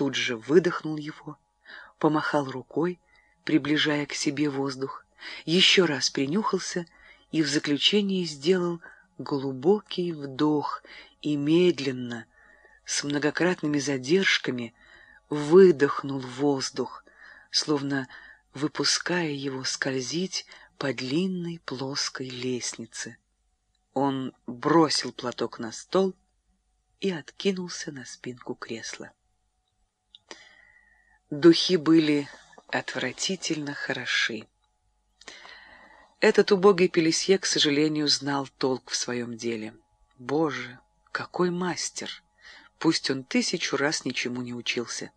тут же выдохнул его, помахал рукой, приближая к себе воздух, еще раз принюхался и в заключении сделал глубокий вдох и медленно, с многократными задержками, выдохнул воздух, словно выпуская его скользить по длинной плоской лестнице. Он бросил платок на стол и откинулся на спинку кресла. Духи были отвратительно хороши. Этот убогий Пелесье, к сожалению, знал толк в своем деле. Боже, какой мастер! Пусть он тысячу раз ничему не учился.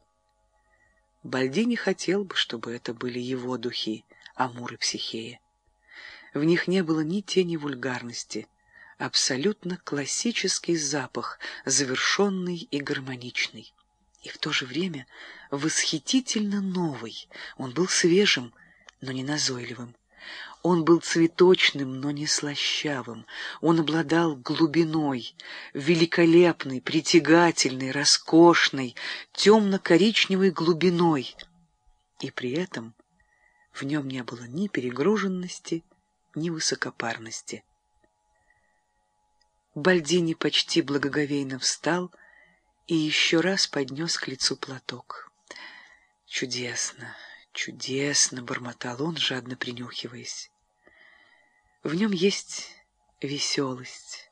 Бальди не хотел бы, чтобы это были его духи, Амур и Психея. В них не было ни тени вульгарности, абсолютно классический запах, завершенный и гармоничный. И в то же время восхитительно новый. Он был свежим, но не назойливым. Он был цветочным, но не слащавым. Он обладал глубиной, великолепной, притягательной, роскошной, темно-коричневой глубиной. И при этом в нем не было ни перегруженности, ни высокопарности. Бальдини почти благоговейно встал и еще раз поднес к лицу платок. «Чудесно, чудесно!» — бормотал он, жадно принюхиваясь. В нем есть веселость.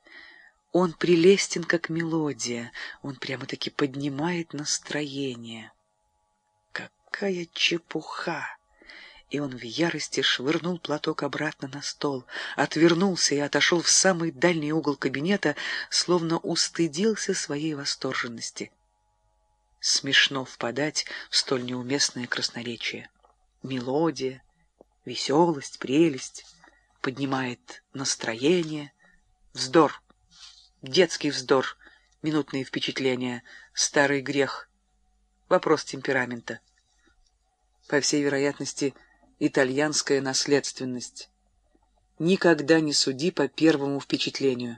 Он прелестен, как мелодия. Он прямо-таки поднимает настроение. Какая чепуха! И он в ярости швырнул платок обратно на стол, отвернулся и отошел в самый дальний угол кабинета, словно устыдился своей восторженности. Смешно впадать в столь неуместное красноречие. Мелодия, веселость, прелесть — поднимает настроение. Вздор, детский вздор, минутные впечатления, старый грех, вопрос темперамента. По всей вероятности, итальянская наследственность. Никогда не суди по первому впечатлению.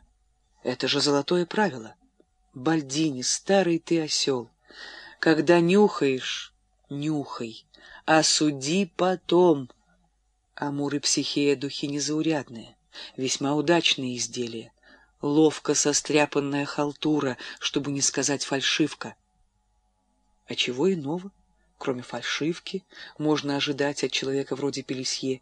Это же золотое правило. Бальдини, старый ты осел. Когда нюхаешь, нюхай, а суди потом — Амур и Психея — духи незаурядные, весьма удачные изделия, ловко состряпанная халтура, чтобы не сказать фальшивка. А чего иного, кроме фальшивки, можно ожидать от человека вроде Пелесье?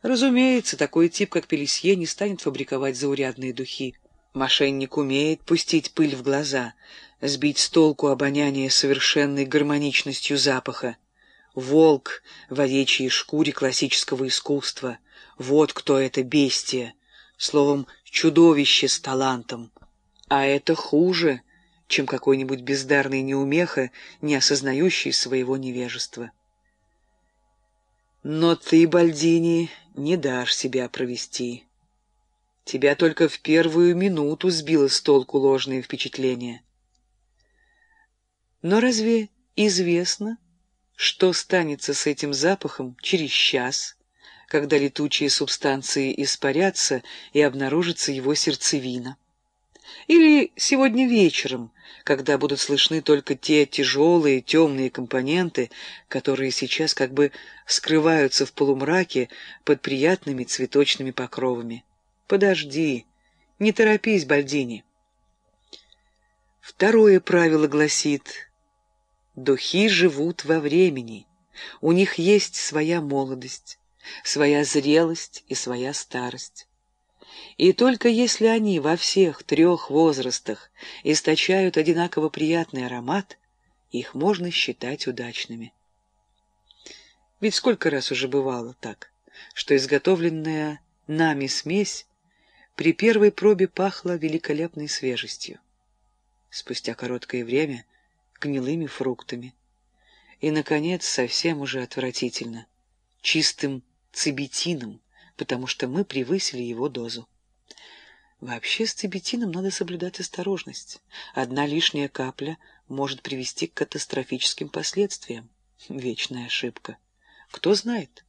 Разумеется, такой тип, как Пелесье, не станет фабриковать заурядные духи. Мошенник умеет пустить пыль в глаза, сбить с толку обоняние совершенной гармоничностью запаха, волк в овечьей шкуре классического искусства. Вот кто это бестия, словом, чудовище с талантом. А это хуже, чем какой-нибудь бездарный неумеха, не осознающий своего невежества. Но ты, Бальдини, не дашь себя провести. Тебя только в первую минуту сбило с толку ложное впечатление. Но разве известно, что станется с этим запахом через час, когда летучие субстанции испарятся и обнаружится его сердцевина? Или сегодня вечером, когда будут слышны только те тяжелые темные компоненты, которые сейчас как бы скрываются в полумраке под приятными цветочными покровами. Подожди, не торопись, Бальдини. Второе правило гласит Духи живут во времени. У них есть своя молодость, своя зрелость и своя старость. И только если они во всех трех возрастах источают одинаково приятный аромат, их можно считать удачными. Ведь сколько раз уже бывало так, что изготовленная нами смесь при первой пробе пахла великолепной свежестью. Спустя короткое время гнилыми фруктами. И, наконец, совсем уже отвратительно, чистым цибетином, потому что мы превысили его дозу. Вообще с цибетином надо соблюдать осторожность. Одна лишняя капля может привести к катастрофическим последствиям. Вечная ошибка. Кто знает,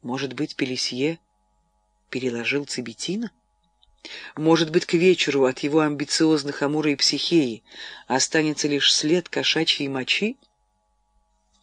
может быть, Пелесье переложил цибетина? Может быть, к вечеру от его амбициозных Амура и Психеи останется лишь след кошачьей мочи?